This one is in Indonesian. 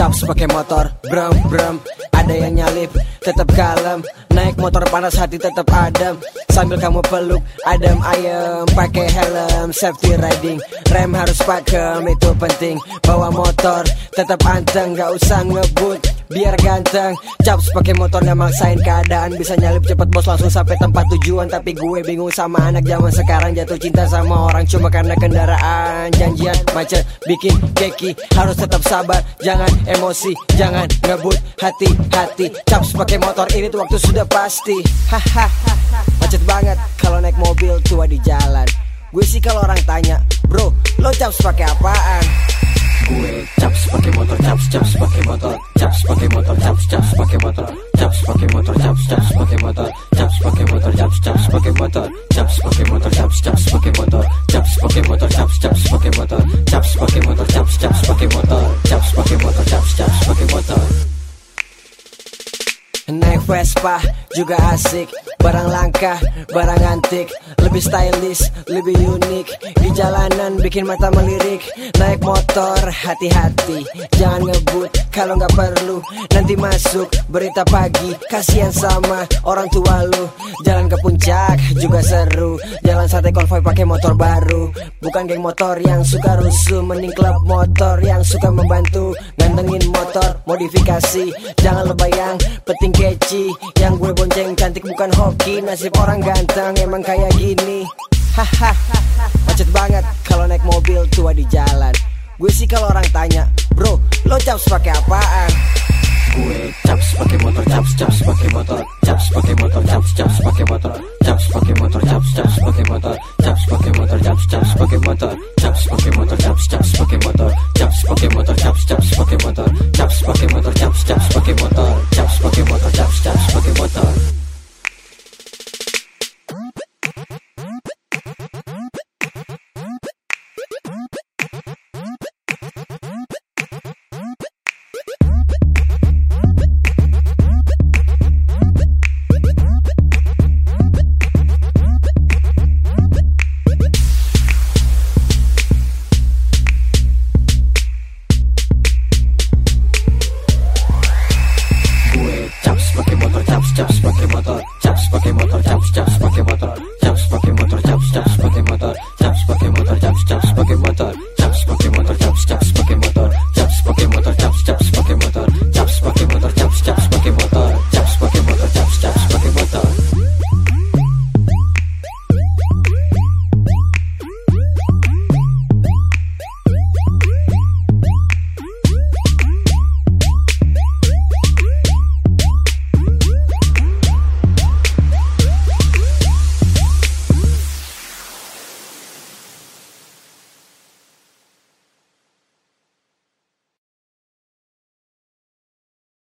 caps pakai motor. Bram bram ada yang nyalip tetap kalem. Naik motor panas hati tetap adem. Sambil kamu peluk adem ayem. Pakai helm safety riding. Rem harus pakem itu penting. Bawa motor tetap anteng Gak usah ngebut biar ganteng Caps pakai motor gak maksain keadaan. Bisa nyalip cepet bos langsung sampai tempat tujuan. Tapi gue bingung sama anak zaman sekarang. Jatuh cinta sama orang cuma karena kendaraan. Janjian macet bikin keki Harus tetap sabar. Jangan emosi Jangan ngebut hati-hati Caps pakai motor ini tuh waktu sudah pasti. Hahaha Macet banget kalau naik mobil tua di jalan. Gue sih kalau orang tanya Bro lo caps pakai apaan gue. Caps pakai motor caps caps pakai motor. Caps pakai motor caps caps pakai motor. Caps pakai motor caps caps pakai motor. Caps pakai motor caps caps pakai motor. Caps pakai motor caps caps pakai motor. Caps pakai motor caps caps pakai motor. Caps pakai motor caps caps pakai motor. Caps pakai motor caps caps pakai motor. Naik Vespa juga asik. Barang langka, barang antik Lebih stylish, lebih unik Di jalanan bikin mata melirik. Naik motor, hati-hati. Jangan ngebut kalau nggak perlu. Nanti masuk berita pagi. Kasian sama orang tua lu. Jalan ke puncak juga seru. Jalan santai konvoy pakai motor baru. Bukan geng motor yang suka rusuh. Mending klub motor yang suka membantu. Gantengin motor, modifikasi. Jangan lebayang, penting keci. Yang gue bonceng cantik bukan hoki. Nasib orang ganteng emang kayak gini Hahaha Macet banget kalau naik mobil tua di jalan Gue sih kalau orang tanya Bro, lo caps pakai apaan? gue caps pakai motor caps caps pakai motor caps pakai motor caps caps pakai motor caps pakai motor caps caps pakai motor caps pakai motor caps caps pakai motor caps pakai motor caps caps pakai motor caps pakai motor caps caps pakai motor caps pakai motor caps caps pakai motor